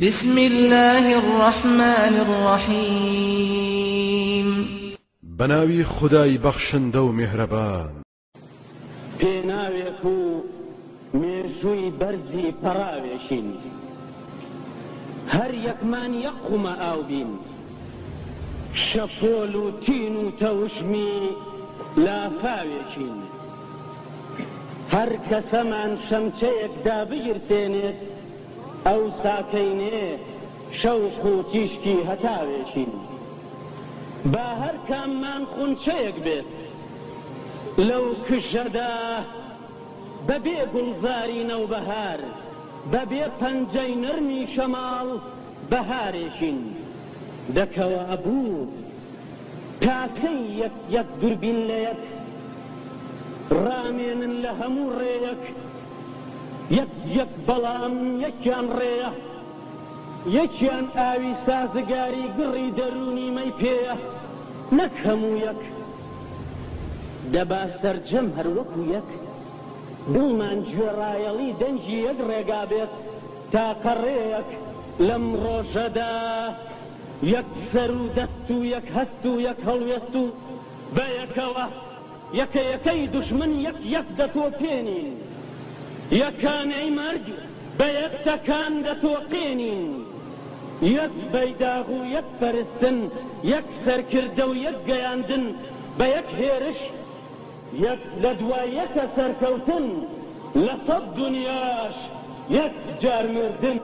بسم الله الرحمن الرحيم بناوي خداي بخشن دو مهربان بناويكو مێژووی برزي پەراوێشین هەر یەکمان یەقومە ئاوبین شەپۆل و تین و تەوشمی هر كسمان کەسەمان شەمچەیەک دابگیرتێنێت ئەو ساکەینێ شەوق و تیشکی هەتاوێکین با هەر کاممان خونچەیەک بێت لەو کژەدا بەبێ گوڵزاری نەوبەهار بەبێ پەنجەی نەرمی شەماڵ بەهارێکین دەکەوە ئەبوو تاکەی یەک یەک دوربین لە یەک ڕامێنن لە هەموو ڕێیەک یەک یەک بەڵام یەکیان ڕێە یەکیان ئاوی سازگاری گڕی دەرونی مەی پێە نەک هەموو یەک دەبا سەررجەم هەروەکو یەک دڵمان گوێڕایەڵی دەنجی یەک ڕێگا بێت تاقەڕێیەک لەم ڕۆژەدا یەک سەر و دەست و یەک هەست و یەک هەڵوێست و بە یەکەوە یەکە یەکەی دشمن یەک یەک دەتۆ پێێنین. یەکانەی مرگ بە یەکتەکان دەتۆقێنین یەک بەیداغ و یەک پەرستن یەک سەرکردە و یەک گەیاندن بە یەک هێرش یەک لە دوایەکە سەرکەوتن لە سەد دنیاش یەک جارمردن